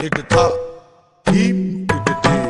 hit the top, keep it the day.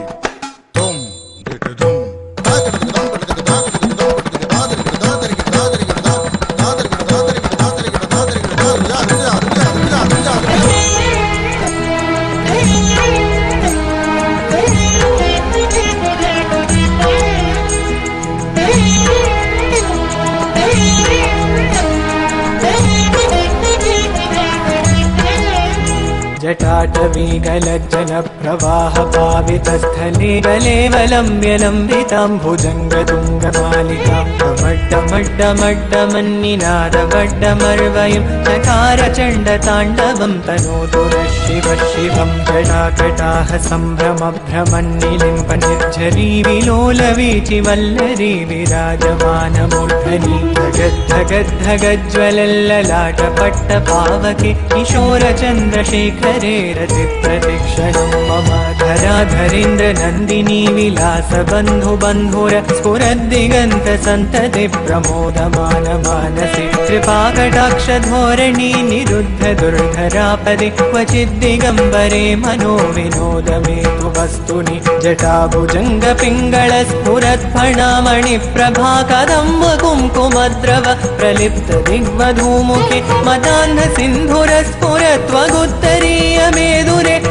पावितस्थले गलेवलम्ब्य लम्बिताम्भुजङ्गतुङ्गमालिकामड्डमड्डमड्डमन्निनादवड्डमर्वयं चकारचण्डताण्डवं तनोतु न शिव शिवं जटाकटाः सम्भ्रमभ्रमन्निलिम्प निर्झरी विलोलवीचि वल्लरी विराजमानमूर्धनि धगद्धगद्धगज्ज्वलल्ललाटपट्टपावके किशोरचन्द्रशेखरे रचिप्रतिक्षणं मम धराधरेन्द्र नन्दिनी विलास बन्धु बन्धुर स्फुरद्दिगन्त सन्तति प्रमोदमान मानसि कृपाकटाक्षधोरणि निरुद्ध दुर्धरापदे क्वचिद्दिगम्बरे मनो विनोदमे तु वस्तुनि जटाभुजङ्गपिङ्गळ स्फुरत्फणामणि प्रभा कदम्ब कुङ्कुमद्रव प्रलिप्त दिग्वधूमुखे मदान्न सिन्धुर स्फुरत्वगुत्तरीय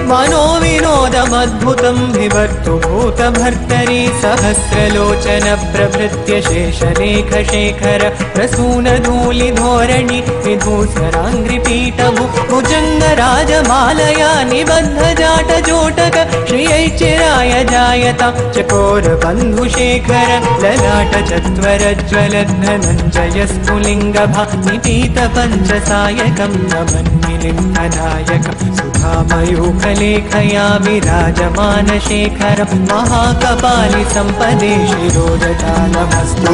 मेदुरे मनो विनोदमद्भुतं विभर्तु भूतभर्तरि सहस्रलोचन प्रभृत्य शेषलेख शेखर प्रसूनधूलिधोरणि विधूसराङ्घ्रिपीठभु भुजङ्गराजमालया निबद्ध जाटजोटक श्रियैचिराय जायता चकोरबन्धुशेखर ललाट चत्वरज्वलधनञ्जय स्फुलिङ्गभा निपीत पञ्चसायकं नमन्निलिङ्गनायकं सुधामयूखलेखया विराजमानशेखर महाकपालि सम्पदे शिरोजटालमस्तु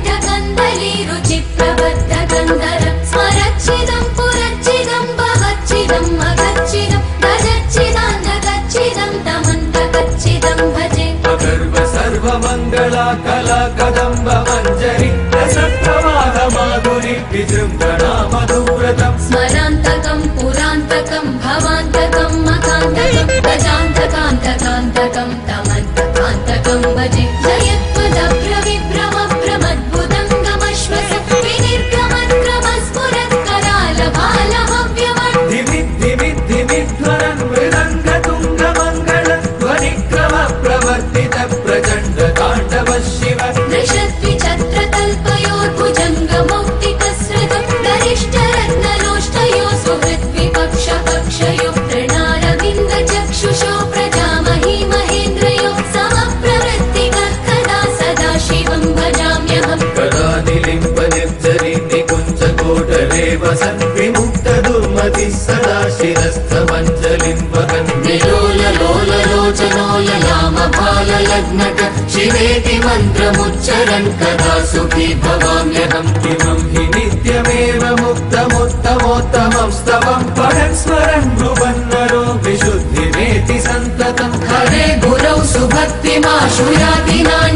adam निलोललोललोचनोललामभाललग्नक शिवेति मन्त्रमुच्चरन् कदा सुखी भवाम्यहम् इमं हि नित्यमेव मुक्तमुत्तमोत्तमं स्तवं पठन् स्मरन् ब्रुवन्नरो विशुद्धिमेति सन्ततम् हरे गुरौ सुभक्तिमाशु याति नान्यथा